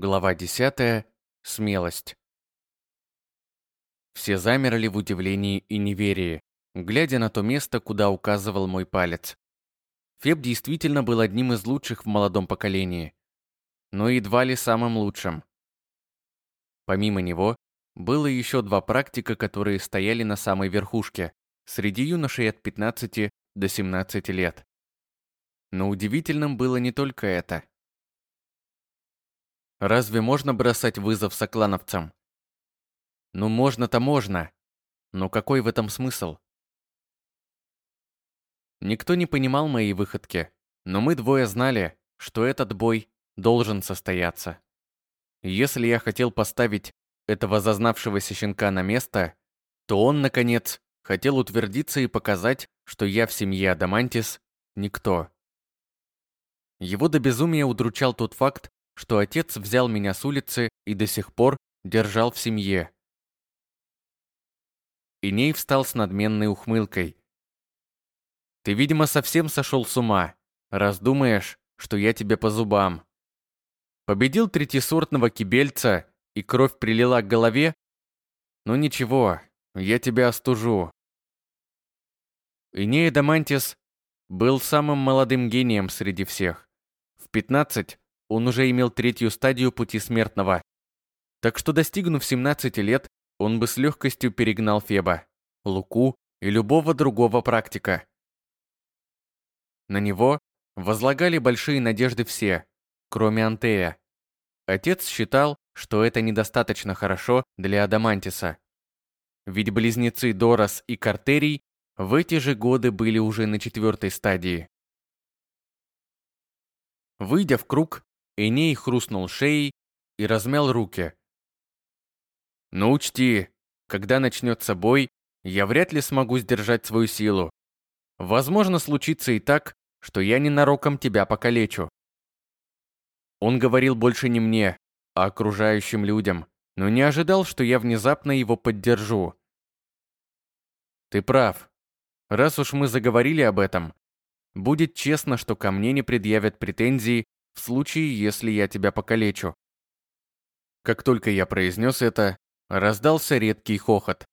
Глава 10. Смелость. Все замерли в удивлении и неверии, глядя на то место, куда указывал мой палец. Феб действительно был одним из лучших в молодом поколении, но едва ли самым лучшим. Помимо него, было еще два практика, которые стояли на самой верхушке, среди юношей от 15 до 17 лет. Но удивительным было не только это. Разве можно бросать вызов соклановцам? Ну можно-то можно. Но какой в этом смысл? Никто не понимал моей выходки, но мы двое знали, что этот бой должен состояться. Если я хотел поставить этого зазнавшегося щенка на место, то он, наконец, хотел утвердиться и показать, что я в семье Адамантис никто. Его до безумия удручал тот факт, что отец взял меня с улицы и до сих пор держал в семье. Иней встал с надменной ухмылкой. «Ты, видимо, совсем сошел с ума, раз думаешь, что я тебе по зубам. Победил третьесортного кибельца, и кровь прилила к голове? Ну ничего, я тебя остужу». Иней Дамантис был самым молодым гением среди всех. В 15 он уже имел третью стадию пути смертного. Так что, достигнув 17 лет, он бы с легкостью перегнал Феба, Луку и любого другого практика. На него возлагали большие надежды все, кроме Антея. Отец считал, что это недостаточно хорошо для Адамантиса. Ведь близнецы Дорос и Картерий в эти же годы были уже на четвертой стадии. Выйдя в круг, Эней хрустнул шеей и размял руки. «Ну учти, когда начнется бой, я вряд ли смогу сдержать свою силу. Возможно, случится и так, что я ненароком тебя покалечу». Он говорил больше не мне, а окружающим людям, но не ожидал, что я внезапно его поддержу. «Ты прав. Раз уж мы заговорили об этом, будет честно, что ко мне не предъявят претензий в случае, если я тебя покалечу. Как только я произнес это, раздался редкий хохот.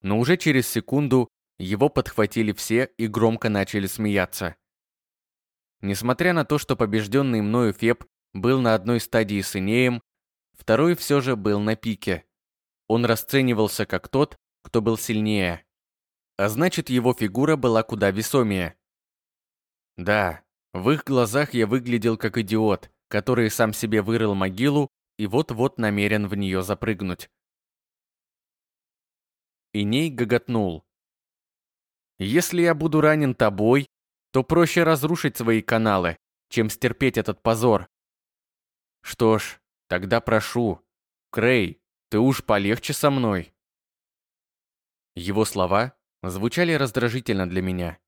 Но уже через секунду его подхватили все и громко начали смеяться. Несмотря на то, что побежденный мною Феб был на одной стадии с Инеем, второй все же был на пике. Он расценивался как тот, кто был сильнее. А значит, его фигура была куда весомее. Да, в их глазах я выглядел как идиот, который сам себе вырыл могилу и вот-вот намерен в нее запрыгнуть. Иней гоготнул. «Если я буду ранен тобой, то проще разрушить свои каналы, чем стерпеть этот позор. Что ж, тогда прошу, Крей, ты уж полегче со мной». Его слова звучали раздражительно для меня.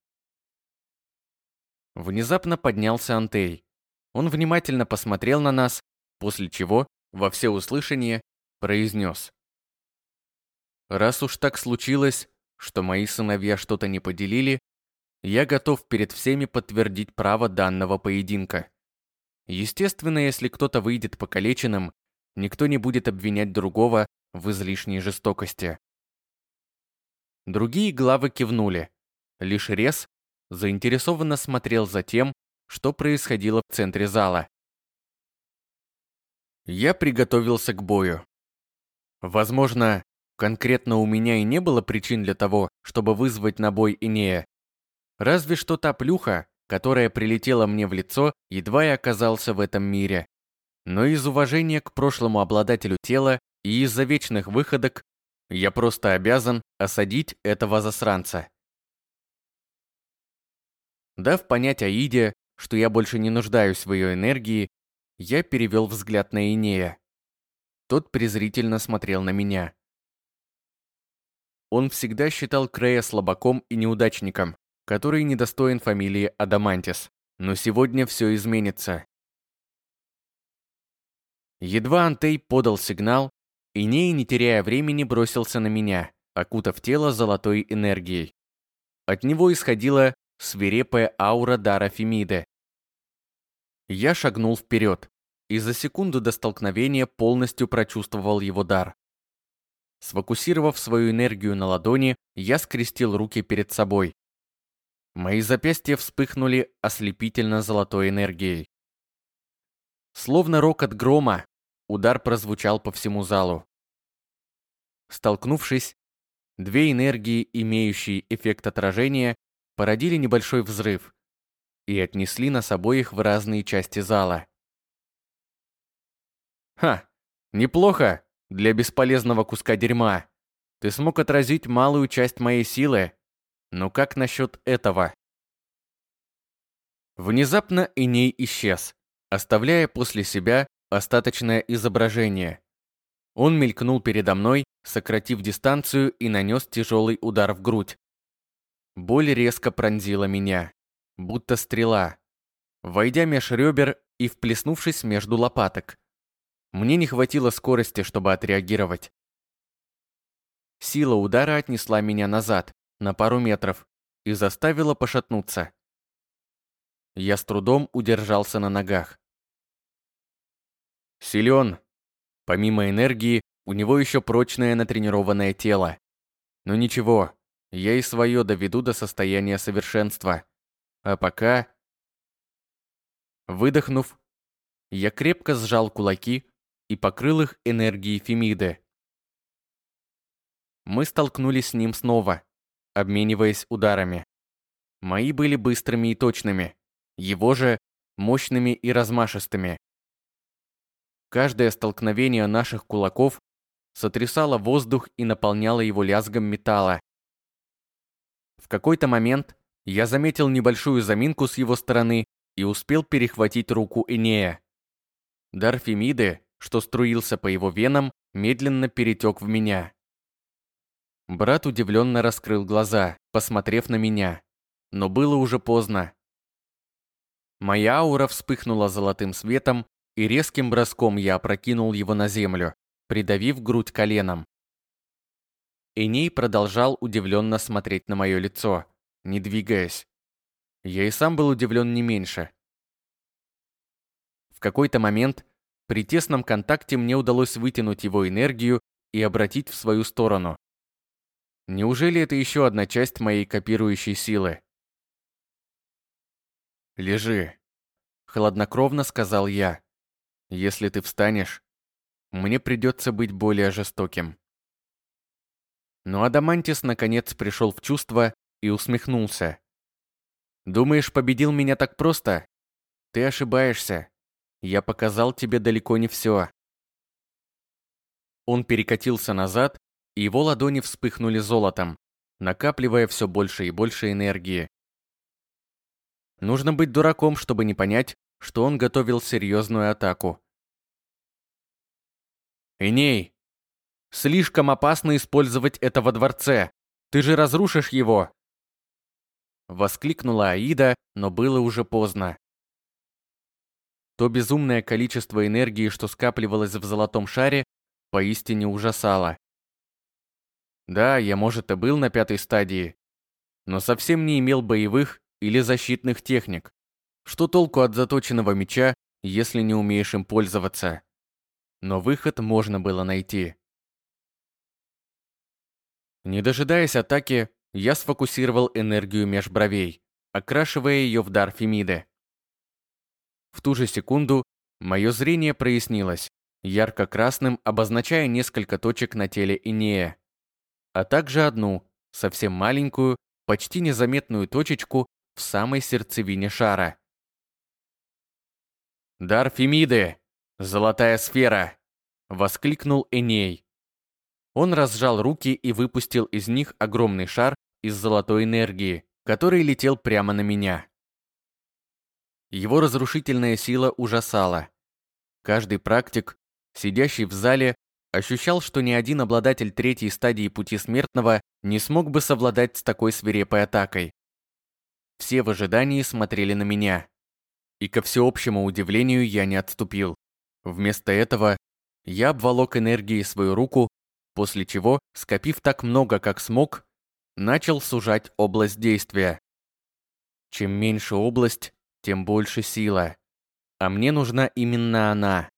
Внезапно поднялся Антей. Он внимательно посмотрел на нас, после чего, во всеуслышание, произнес. «Раз уж так случилось, что мои сыновья что-то не поделили, я готов перед всеми подтвердить право данного поединка. Естественно, если кто-то выйдет покалеченным, никто не будет обвинять другого в излишней жестокости. Другие главы кивнули. Лишь Рес заинтересованно смотрел за тем, что происходило в центре зала. Я приготовился к бою. Возможно, конкретно у меня и не было причин для того, чтобы вызвать на бой Инея. Разве что та плюха, которая прилетела мне в лицо, едва я оказался в этом мире. Но из уважения к прошлому обладателю тела и из-за вечных выходок я просто обязан осадить этого засранца. Дав понять Аиде, что я больше не нуждаюсь в ее энергии, я перевел взгляд на Инея. Тот презрительно смотрел на меня. Он всегда считал Крея слабаком и неудачником, который недостоин фамилии Адамантис. Но сегодня все изменится. Едва Антей подал сигнал, Иней, не теряя времени, бросился на меня, окутав тело золотой энергией. От него исходила свирепая аура дара Фемиды. Я шагнул вперед. и за секунду до столкновения полностью прочувствовал его дар. Сфокусировав свою энергию на ладони, я скрестил руки перед собой. Мои запястья вспыхнули ослепительно золотой энергией. Словно рокот грома, удар прозвучал по всему залу. Столкнувшись, две энергии, имеющие эффект отражения, породили небольшой взрыв и отнесли нас обоих в разные части зала. «Ха, неплохо для бесполезного куска дерьма. Ты смог отразить малую часть моей силы. Но как насчет этого?» Внезапно Иней исчез, оставляя после себя остаточное изображение. Он мелькнул передо мной, сократив дистанцию и нанес тяжелый удар в грудь. Боль резко пронзила меня, будто стрела, войдя меж ребер и вплеснувшись между лопаток. Мне не хватило скорости, чтобы отреагировать. Сила удара отнесла меня назад, на пару метров, и заставила пошатнуться. Я с трудом удержался на ногах. Силен. Помимо энергии, у него еще прочное натренированное тело. Но ничего, я и свое доведу до состояния совершенства. А пока... Выдохнув, я крепко сжал кулаки и покрыл их энергией Фемиды. Мы столкнулись с ним снова, обмениваясь ударами. Мои были быстрыми и точными, его же мощными и размашистыми. Каждое столкновение наших кулаков сотрясало воздух и наполняло его лязгом металла. В какой-то момент я заметил небольшую заминку с его стороны и успел перехватить руку Энея. Дар Фемиды, что струился по его венам, медленно перетек в меня. Брат удивленно раскрыл глаза, посмотрев на меня. Но было уже поздно. Моя аура вспыхнула золотым светом, и резким броском я опрокинул его на землю, придавив грудь коленом. Эней продолжал удивленно смотреть на мое лицо, не двигаясь. Я и сам был удивлен не меньше. В какой-то момент при тесном контакте мне удалось вытянуть его энергию и обратить в свою сторону. Неужели это еще одна часть моей копирующей силы? «Лежи», — хладнокровно сказал я. «Если ты встанешь, мне придется быть более жестоким». Но Адамантис наконец пришел в чувство и усмехнулся. «Думаешь, победил меня так просто? Ты ошибаешься. Я показал тебе далеко не все». Он перекатился назад, и его ладони вспыхнули золотом, накапливая все больше и больше энергии. Нужно быть дураком, чтобы не понять, что он готовил серьезную атаку. «Эней, слишком опасно использовать это во дворце. Ты же разрушишь его!» Воскликнула Аида, но было уже поздно. То безумное количество энергии, что скапливалось в золотом шаре, поистине ужасало. Да, я, может, и был на пятой стадии, но совсем не имел боевых или защитных техник. Что толку от заточенного меча, если не умеешь им пользоваться? Но выход можно было найти. Не дожидаясь атаки, я сфокусировал энергию меж бровей, окрашивая ее в дар Фемиды. В ту же секунду мое зрение прояснилось, ярко-красным обозначая несколько точек на теле Инея, а также одну, совсем маленькую, почти незаметную точечку в самой сердцевине шара. «Дар Фемиды! Золотая сфера!» — воскликнул Эней. Он разжал руки и выпустил из них огромный шар из золотой энергии, который летел прямо на меня. Его разрушительная сила ужасала. Каждый практик, сидящий в зале, ощущал, что ни один обладатель третьей стадии пути смертного не смог бы совладать с такой свирепой атакой. Все в ожидании смотрели на меня. И ко всеобщему удивлению я не отступил. Вместо этого я обволок энергией свою руку, после чего, скопив так много, как смог, начал сужать область действия. Чем меньше область, тем больше сила. а мне нужна именно она.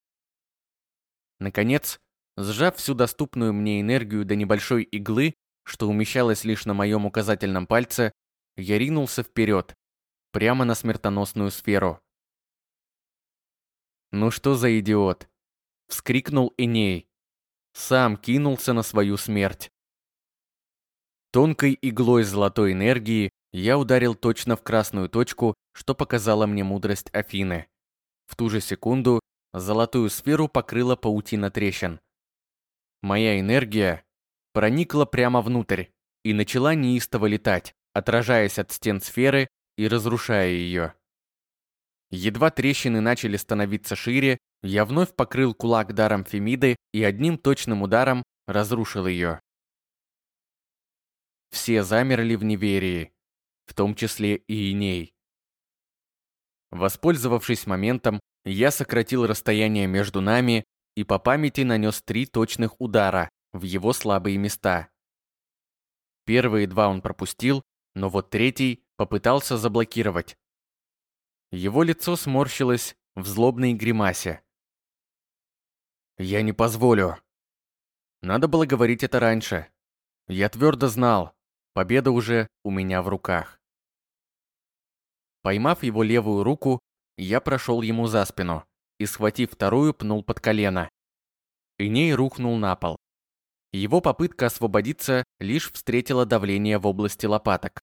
Наконец, сжав всю доступную мне энергию до небольшой иглы, что умещалась лишь на моем указательном пальце, я ринулся вперед, прямо на смертоносную сферу. «Ну что за идиот?» — вскрикнул Эней. Сам кинулся на свою смерть. Тонкой иглой золотой энергии я ударил точно в красную точку, что показала мне мудрость Афины. В ту же секунду золотую сферу покрыла паутина трещин. Моя энергия проникла прямо внутрь и начала неистово летать, отражаясь от стен сферы и разрушая ее. Едва трещины начали становиться шире, я вновь покрыл кулак даром Фемиды и одним точным ударом разрушил ее. Все замерли в неверии, в том числе и Иней. Воспользовавшись моментом, я сократил расстояние между нами и по памяти нанес три точных удара в его слабые места. Первые два он пропустил, но вот третий попытался заблокировать. Его лицо сморщилось в злобной гримасе. «Я не позволю». Надо было говорить это раньше. Я твердо знал, победа уже у меня в руках. Поймав его левую руку, я прошел ему за спину и, схватив вторую, пнул под колено. Иней рухнул на пол. Его попытка освободиться лишь встретила давление в области лопаток.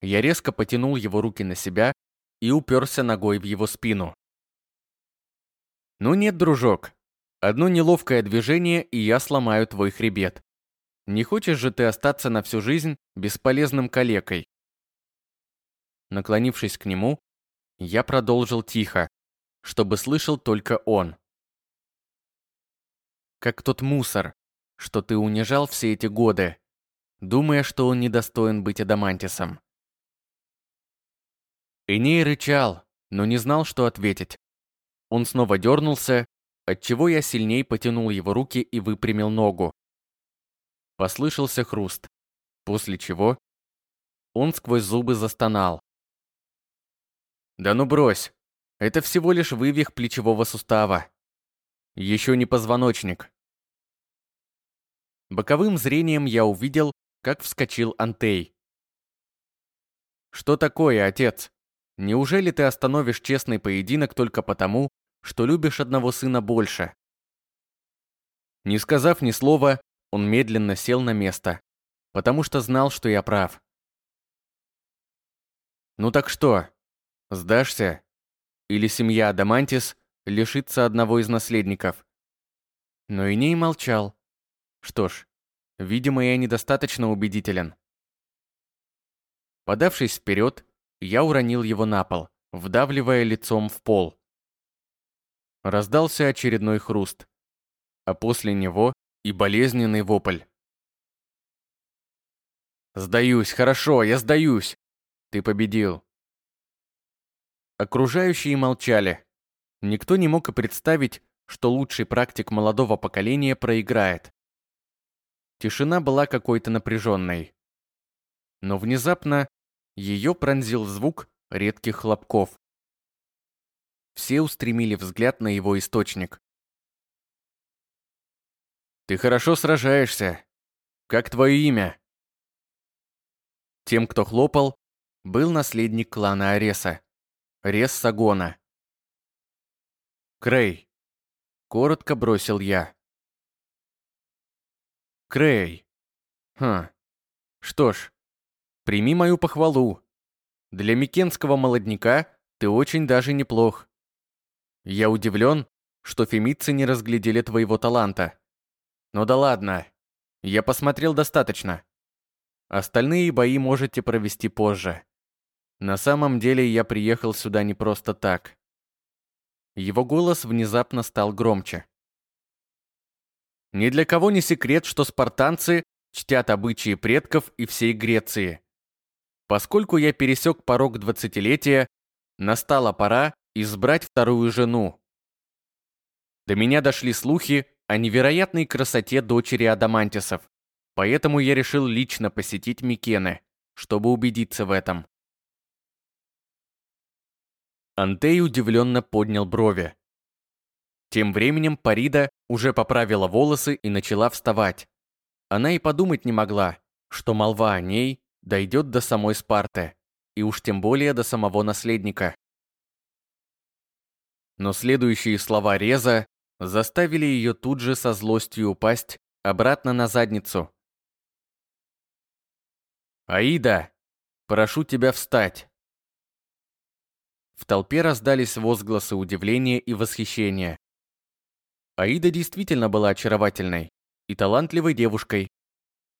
Я резко потянул его руки на себя и уперся ногой в его спину. «Ну нет, дружок, одно неловкое движение, и я сломаю твой хребет. Не хочешь же ты остаться на всю жизнь бесполезным калекой?» Наклонившись к нему, я продолжил тихо, чтобы слышал только он. «Как тот мусор, что ты унижал все эти годы, думая, что он недостоин быть адамантисом. Эней рычал, но не знал, что ответить. Он снова дернулся, отчего я сильней потянул его руки и выпрямил ногу. Послышался хруст, после чего он сквозь зубы застонал. «Да ну брось, это всего лишь вывих плечевого сустава. Еще не позвоночник». Боковым зрением я увидел, как вскочил Антей. «Что такое, отец?» Неужели ты остановишь честный поединок только потому, что любишь одного сына больше? Не сказав ни слова, он медленно сел на место, потому что знал, что я прав. Ну так что, сдашься? Или семья Адамантис лишится одного из наследников? Но Иней молчал. Что ж, видимо, я недостаточно убедителен. Подавшись вперед, я уронил его на пол, вдавливая лицом в пол. Раздался очередной хруст, а после него и болезненный вопль. «Сдаюсь, хорошо, я сдаюсь! Ты победил!» Окружающие молчали. Никто не мог и представить, что лучший практик молодого поколения проиграет. Тишина была какой-то напряженной. Но внезапно ее пронзил звук редких хлопков. Все устремили взгляд на его источник. «Ты хорошо сражаешься. Как твое имя?» Тем, кто хлопал, был наследник клана Ареса, Рес Сагона. «Крей», — коротко бросил я. «Крей. Хм. Что ж, Прими мою похвалу. Для микенского молодняка ты очень даже неплох. Я удивлен, что фемидцы не разглядели твоего таланта. Ну да ладно, я посмотрел достаточно. Остальные бои можете провести позже. На самом деле я приехал сюда не просто так. Его голос внезапно стал громче. Ни для кого не секрет, что спартанцы чтят обычаи предков и всей Греции. Поскольку я пересек порог двадцатилетия, настала пора избрать вторую жену. До меня дошли слухи о невероятной красоте дочери Адамантисов, поэтому я решил лично посетить Микены, чтобы убедиться в этом. Антей удивленно поднял брови. Тем временем Парида уже поправила волосы и начала вставать. Она и подумать не могла, что молва о ней дойдет до самой Спарты, и уж тем более до самого наследника. Но следующие слова Реза заставили ее тут же со злостью упасть обратно на задницу. «Аида, прошу тебя встать!» В толпе раздались возгласы удивления и восхищения. Аида действительно была очаровательной и талантливой девушкой,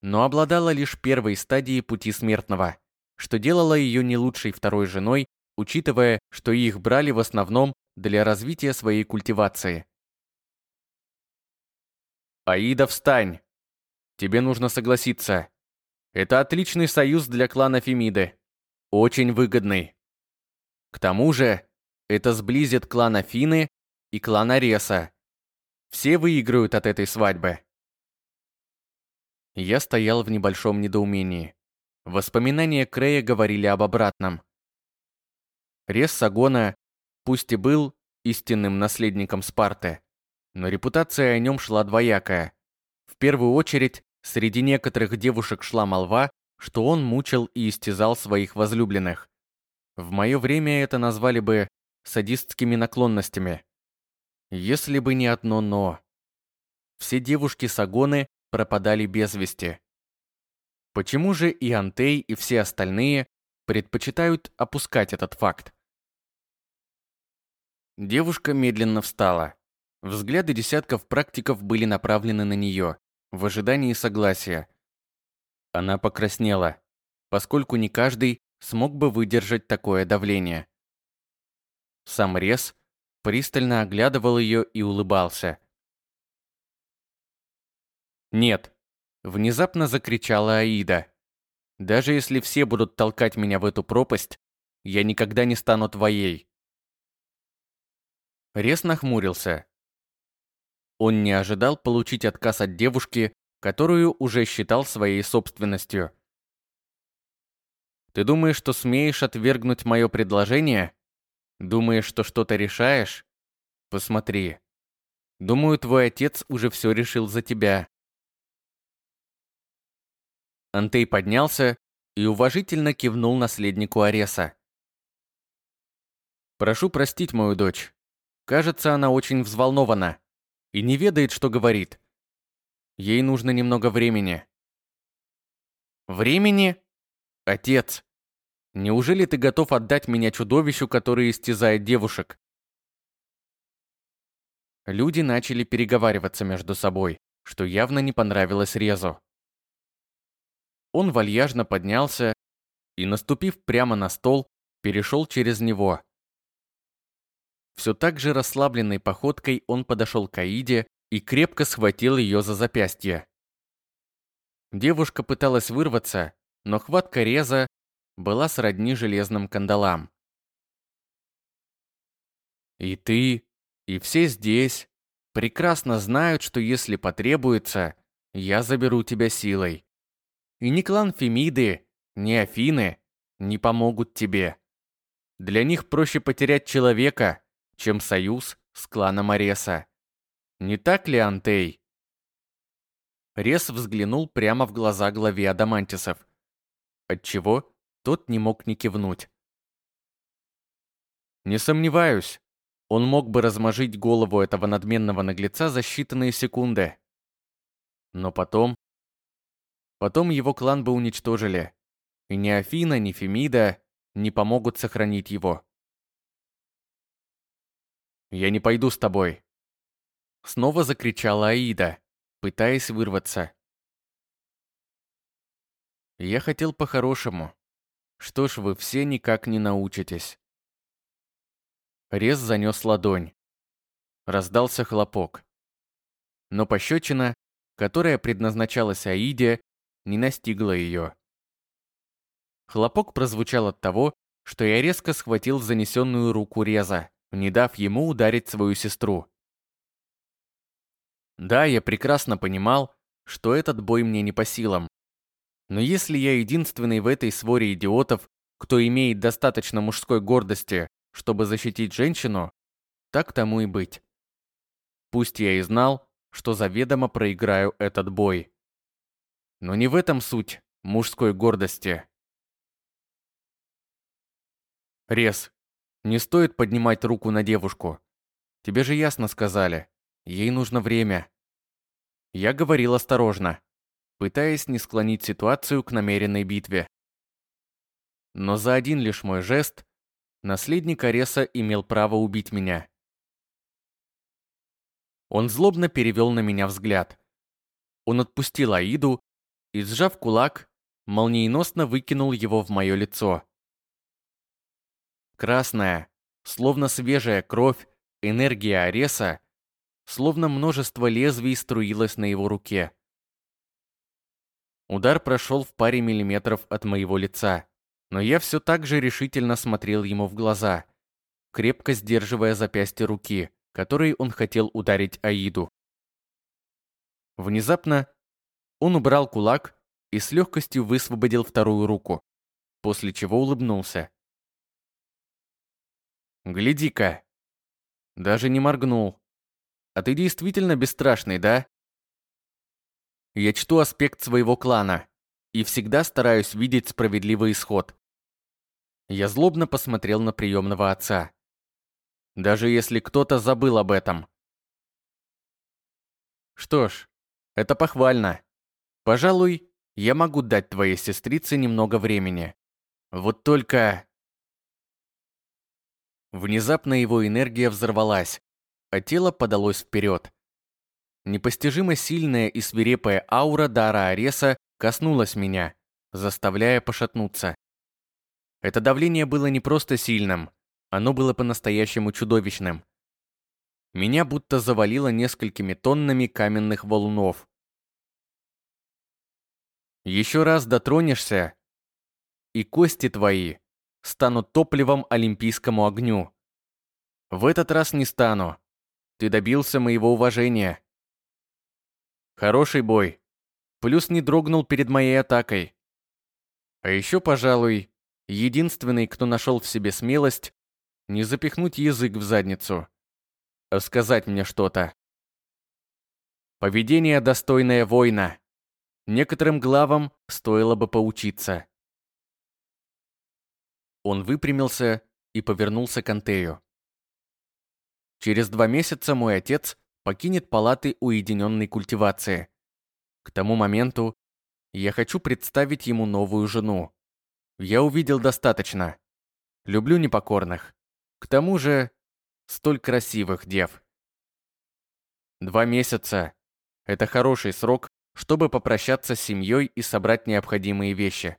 но обладала лишь первой стадией пути смертного, что делало ее не лучшей второй женой, учитывая, что их брали в основном для развития своей культивации. «Аида, встань! Тебе нужно согласиться. Это отличный союз для клана Фемиды. Очень выгодный. К тому же, это сблизит клан Афины и клан Ареса. Все выиграют от этой свадьбы. Я стоял в небольшом недоумении. Воспоминания Крея говорили об обратном. Рес Сагона, пусть и был истинным наследником Спарты, но репутация о нем шла двоякая. В первую очередь, Среди некоторых девушек шла молва, что он мучил и истязал своих возлюбленных. В мое время это назвали бы садистскими наклонностями. Если бы не одно «но». Все девушки Сагоны пропадали без вести. Почему же и Антей, и все остальные предпочитают опускать этот факт? Девушка медленно встала. Взгляды десятков практиков были направлены на нее в ожидании согласия. Она покраснела, поскольку не каждый смог бы выдержать такое давление. Сам Рес пристально оглядывал ее и улыбался. «Нет!» – внезапно закричала Аида. «Даже если все будут толкать меня в эту пропасть, я никогда не стану твоей». Рес нахмурился, он не ожидал получить отказ от девушки, которую уже считал своей собственностью. «Ты думаешь, что смеешь отвергнуть мое предложение? Думаешь, что что-то решаешь? Посмотри. Думаю, твой отец уже все решил за тебя». Антей поднялся и уважительно кивнул наследнику Ареса. «Прошу простить мою дочь. Кажется, она очень взволнована и не ведает, что говорит. Ей нужно немного времени. Времени? Отец, неужели ты готов отдать меня чудовищу, которое истязает девушек? Люди начали переговариваться между собой, что явно не понравилось Резу. Он вальяжно поднялся и, наступив прямо на стол, перешел через него, все так же расслабленной походкой он подошел к Аиде и крепко схватил ее за запястье. Девушка пыталась вырваться, но хватка реза была сродни железным кандалам. И ты, и все здесь прекрасно знают, что если потребуется, я заберу тебя силой. И ни клан Фемиды, ни Афины не помогут тебе. Для них проще потерять человека, чем союз с кланом Ареса. Не так ли, Антей? Рес взглянул прямо в глаза главе Адамантисов, отчего тот не мог не кивнуть. Не сомневаюсь, он мог бы размажить голову этого надменного наглеца за считанные секунды. Но потом... Потом его клан бы уничтожили, и ни Афина, ни Фемида не помогут сохранить его. «Я не пойду с тобой!» Снова закричала Аида, пытаясь вырваться. Я хотел по-хорошему. Что ж вы все никак не научитесь. Рез занес ладонь. Раздался хлопок. Но пощечина, которая предназначалась Аиде, не настигла ее. Хлопок прозвучал от того, что я резко схватил занесенную руку Реза не дав ему ударить свою сестру. Да, я прекрасно понимал, что этот бой мне не по силам. Но если я единственный в этой своре идиотов, кто имеет достаточно мужской гордости, чтобы защитить женщину, так тому и быть. Пусть я и знал, что заведомо проиграю этот бой. Но не в этом суть мужской гордости. Рез, не стоит поднимать руку на девушку. Тебе же ясно сказали, ей нужно время. Я говорил осторожно, пытаясь не склонить ситуацию к намеренной битве. Но за один лишь мой жест наследник Ареса имел право убить меня. Он злобно перевел на меня взгляд. Он отпустил Аиду и, сжав кулак, молниеносно выкинул его в мое лицо. Красная, словно свежая кровь, энергия Ареса, словно множество лезвий струилась на его руке. Удар прошел в паре миллиметров от моего лица, но я все так же решительно смотрел ему в глаза, крепко сдерживая запястье руки, которой он хотел ударить Аиду. Внезапно он убрал кулак и с легкостью высвободил вторую руку, после чего улыбнулся. «Гляди-ка!» Даже не моргнул. «А ты действительно бесстрашный, да?» Я чту аспект своего клана и всегда стараюсь видеть справедливый исход. Я злобно посмотрел на приемного отца. Даже если кто-то забыл об этом. Что ж, это похвально. Пожалуй, я могу дать твоей сестрице немного времени. Вот только... Внезапно его энергия взорвалась, а тело подалось вперед. Непостижимо сильная и свирепая аура дара Ареса коснулась меня, заставляя пошатнуться. Это давление было не просто сильным, оно было по-настоящему чудовищным. Меня будто завалило несколькими тоннами каменных валунов. Еще раз дотронешься, и кости твои станут топливом олимпийскому огню. В этот раз не стану. Ты добился моего уважения. Хороший бой. Плюс не дрогнул перед моей атакой. А еще, пожалуй, единственный, кто нашел в себе смелость, не запихнуть язык в задницу, а сказать мне что-то. Поведение достойное воина. Некоторым главам стоило бы поучиться. Он выпрямился и повернулся к Антею. Через два месяца мой отец покинет палаты уединенной культивации. К тому моменту я хочу представить ему новую жену. Я увидел достаточно. Люблю непокорных. К тому же, столь красивых дев. Два месяца – это хороший срок, чтобы попрощаться с семьей и собрать необходимые вещи.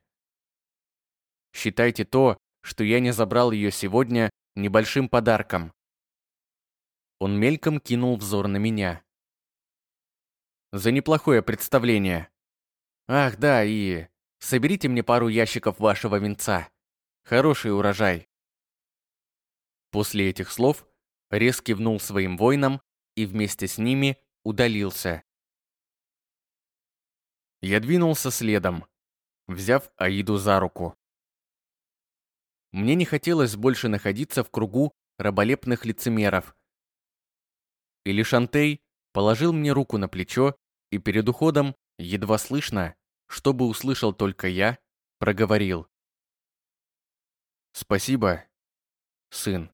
Считайте то, что я не забрал ее сегодня небольшим подарком. Он мельком кинул взор на меня. За неплохое представление. Ах, да, и соберите мне пару ящиков вашего венца. Хороший урожай. После этих слов Рез кивнул своим воинам и вместе с ними удалился. Я двинулся следом, взяв Аиду за руку. Мне не хотелось больше находиться в кругу раболепных лицемеров. Или Шантей положил мне руку на плечо и перед уходом, едва слышно, чтобы услышал только я, проговорил. «Спасибо, сын».